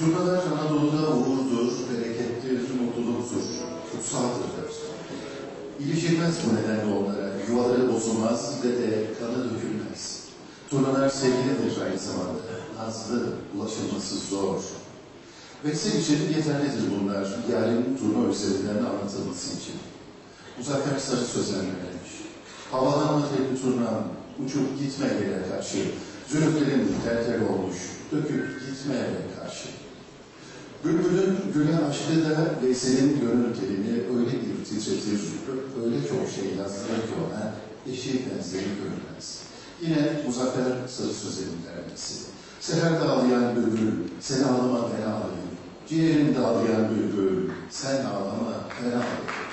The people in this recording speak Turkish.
Turnalar Anadolu'da uğurdur, berekettir, mutluluktur, kutsaldır der. İlişilmez bu nedenle onlara, yuvaları bozulmaz ve de kanı dökülmez. Turnalar sevgilidir aynı zamanda, nazlı, ulaşılması zor. Veksel için yeterlidir bunlar, yarın turna üzerinden anlatılması için. Muzaffer Sarı sözlenmemiş. Havalanma tepki turnam, uçup gitme yere karşı. Zülüflerin terter olmuş, döküp gitme yere karşı. Bülbül'ün güle aşkı da Veysel'in gönül kelimi öyle bir titretir, öyle çok şey yazdırır ki ona eşi benzeri görmez. Yine Muzaffer Sarı Sözler'in dermesi. Seher dağlayan bülbül, sen ağlama ben ağlayayım. Ciğerim dağlayan bülbül, sen ağlama ben ağlayayım.